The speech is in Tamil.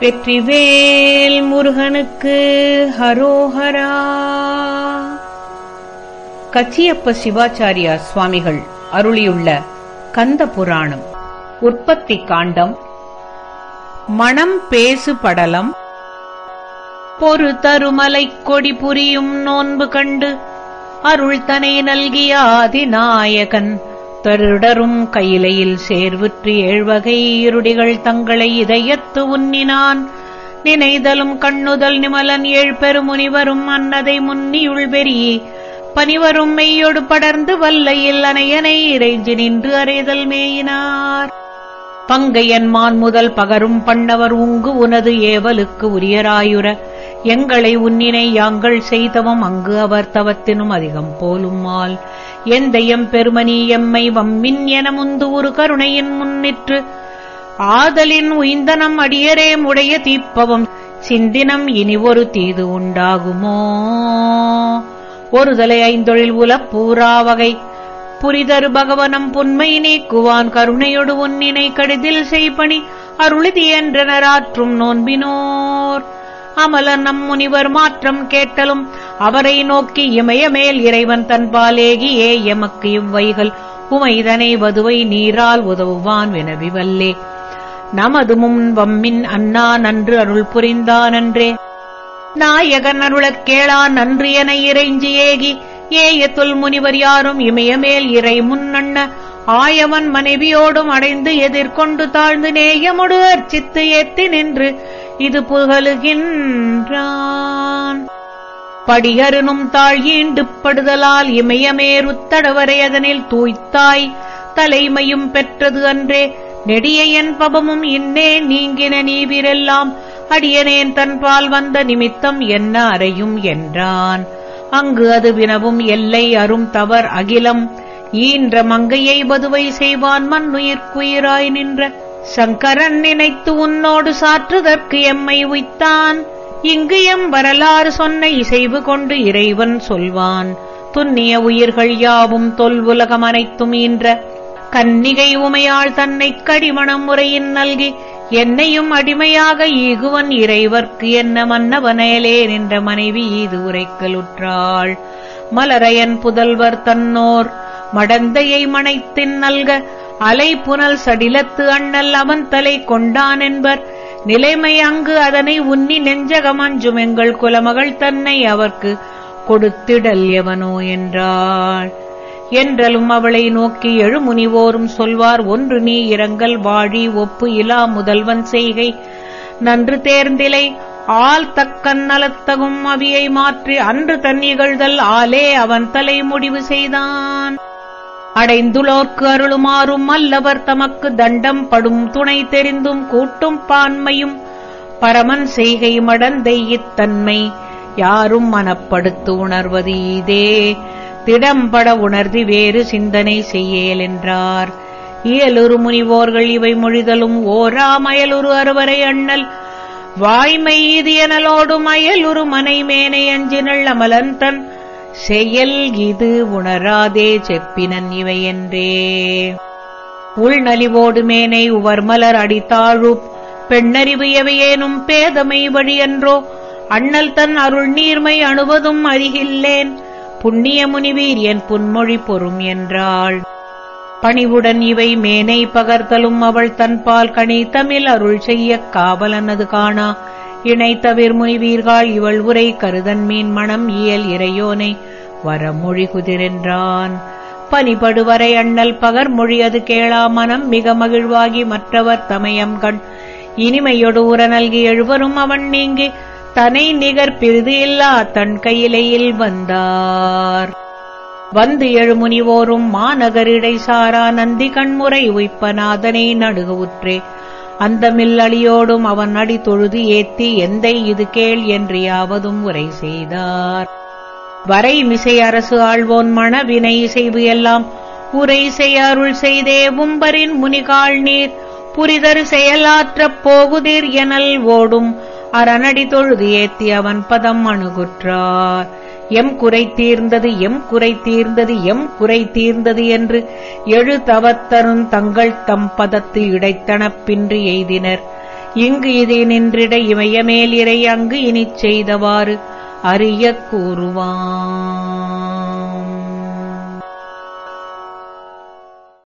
வெற்றிவேல் முருகனுக்கு ஹரோஹரா. கச்சியப்ப சிவாச்சாரியா சுவாமிகள் அருளியுள்ள கந்த புராணம் உற்பத்தி காண்டம் மணம் பேசு படலம் பொறு தருமலைக் கொடி புரியும் நோன்பு கண்டு அருள் தனை நல்கிய ஆதிநாயகன். தருடரும் கையிலையில் சேர்வுற்று ஏழ்வகை இருடிகள் தங்களை இதயத்து உன்னினான் நினைதலும் கண்ணுதல் நிமலன் ஏழ் பெருமுனிவரும் அன்னதை முன்னியுள் பெரியே பனிவரும் மெய்யொடு படர்ந்து வல்லையில் அனையனை இறைஞ்சி நின்று அறைதல் மேயினார். பங்கையன் மான் முதல் பகரும் பண்ணவர் உங்கு உனது ஏவலுக்கு உரியராயுர எங்களை உன்னினை யாங்கள் செய்தவம் அங்கு அவர் தவத்தினும் அதிகம் போலுமால் எந்தையம் பெருமனி எம்மை வம்மின் என முந்து ஒரு கருணையின் முன்னிற்று. ஆதலின் உய்ந்தனம் அடியரே உடைய தீப்பவம். சிந்தினம் இனி ஒரு தீது உண்டாகுமோ? ஒருதலை ஐந்தொழில் உலப் பூராவகை புரிதரு பகவனம் புன்மை நீக்குவான் கருணையொடு உன்னினை கடிதில் செய்பணி. அருளிதி என்றனராற்றும் நோன்பினோர். அமல நம் முனிவர் மாற்றம் கேட்டலும் அவரை நோக்கி இமயமேல் இறைவன் தன்பாலேகியே எமக்கு இவ்வைகள். உமைதனை வதுவை நீரால் உதவுவான் வினவி வல்லே நமது முன் வம்மின் அண்ணா நன்று அருள் புரிந்தானன்றே. நாயகன் அருளக் கேளா நன்று என இறைஞ்சி ஏகி. ஏய தொல் முனிவர் யாரும் இமயமேல் இறை முன்னண்ண ஆயவன் மனைவியோடும் அடைந்து எதிர்கொண்டு தாழ்ந்து நேயமுடு அர்ச்சித்து ஏத்தி நின்று. இது புகழுகின்றான். படியருனும் தாழ் ஈண்டுப்படுதலால் இமயமேருத்தடவரை அதனில் தூய்த்தாய். தலைமையும் பெற்றது அன்றே நெடியன் பபமும் இன்னே நீங்கின நீவிரெல்லாம். அடியனேன் தன்பால் வந்த நிமித்தம் என்ன அறையும் என்றான். அங்கு அது வினவும் எல்லை அரும் தவர் அகிலம். ஈன்ற மங்கையை பதுவை செய்வான் மண்ணுயிர்க்குயிராய் நின்ற சங்கரன் நினைத்து உன்னோடு சாற்றுதற்கு எம்மை உய்த்தான். இங்கு எம் வரலாறு சொன்ன இசைவு கொண்டு இறைவன் சொல்வான். துன்னிய உயிர்கள் யாவும் தொல் உலகம் அனைத்தும் ஈன்ற. கன்னிகை உமையாள் தன்னைக் கடிமணம் முறையின் நல்கி என்னையும் அடிமையாக ஈகுவன் இறைவர்க்கு என்ன மன்னவனேலே நின்ற மனைவி ஈது உரைக்கலுற்றாள் மலரையன் புதல்வர் தன்னோர் மடந்தையை மனைத்தின் நல்க அலை புனல் சடிலத்து அண்ணல் அவன் தலை கொண்டான் என்பர். நிலைமை அங்கு அதனை உன்னி நெஞ்சகமஞ்சும் எங்கள் குலமகள் தன்னை அவர்க்கு கொடுத்திடல் எவனோ என்றாள். என்றலும் அவளை நோக்கி எழுமுனிவோரும் சொல்வார் ஒன்று நீ இரங்கல் வாழி ஒப்பு இலா முதல்வன் செய்கை. நன்று தேர்ந்திலை ஆள் தக்கன் நலத்தகும் அவியை மாற்றி அன்று தன் இகழ்தல் ஆலே அவன் தலை முடிவு செய்தான். அடைந்துளோர்க்கு அருளுமாறும் அல்லவர் தமக்கு தண்டம் படும் துணை தெரிந்தும் கூட்டும் பான்மையும் பரமன் செய்கை மடந்தை இத்தன்மை யாரும் மனப்படுத்து உணர்வது இதே திடம்பட உணர்தி வேறு சிந்தனை செய்யேல் என்றார். இயலுரு முனிவோர்கள் இவை மொழிதலும் ஓராமயலுரு அறுவரை அண்ணல். வாய்மை இது எனலோடும் அயலுரு மனைமேனை அஞ்சினள் அமலன் தன் செயல் இது உணராதே செப்பினன் இவை என்றே உள்நலிவோடு மேனை உவர்மலர் அடித்தாழுப் பெண்ணறிவு எவையேனும் பேதமை வழியன்றோ? அண்ணல் தன் அருள் நீர்மை அணுவதும் அறிகில்லேன் புண்ணிய முனிவீர் என் புன்மொழி பொறும் என்றாள். பணிவுடன் இவை மேனை பகர்த்தலும் அவள் தன்பால் கணி தமிழ் அருள் செய்யக் காவலனது காணா. இணைத்தவிர் முனிவீர்கள் இவள் உரை கருதன் மீன் மணம் இயல் இறையோனை. வரமொழி குதிரென்றான். பனிபடுவரை அண்ணல் பகர் மொழியது கேளா மனம் மிக மகிழ்வாகி மற்றவர் தமயம் கண். இனிமையொடு உர நல்கி எழுவரும் அவன் நீங்கி தனை நிகர் பிரிது இல்லா தன் கையிலையில் வந்தார். வந்து எழுமுனிவோரும் மாநகரிடை சாரா நந்தி கண்முறை உய்ப்பநாதனை நடுக உற்றே. அந்தமில்லடியோடும் அவன் அடி தொழுது ஏத்தி எந்தை இது கேள் என்று யாவதும் உரை செய்தார். வரை மிசை அரசு ஆழ்வோன் மணவினை செய்வு எல்லாம். உரை செய் அருள் செய்தே உம்பரின் முனிகாள் நீர். புரிதரு செயலாற்றப் போகுதிர் எனல் ஓடும். அரணடி தொழுது ஏத்தி அவன் பதம் அணுகுற்றார். எம் குறை தீர்ந்தது எம் குறை தீர்ந்தது எம் குறை தீர்ந்தது என்று எழுதவத்தருந் தங்கள் தம் பதத்து இடைத்தனப்பின்றி எய்தினர். இங்கு இதை நின்றிட இமயமேல் இறை அங்கு இனிச் செய்தவாறு அறியக் கூறுவான்.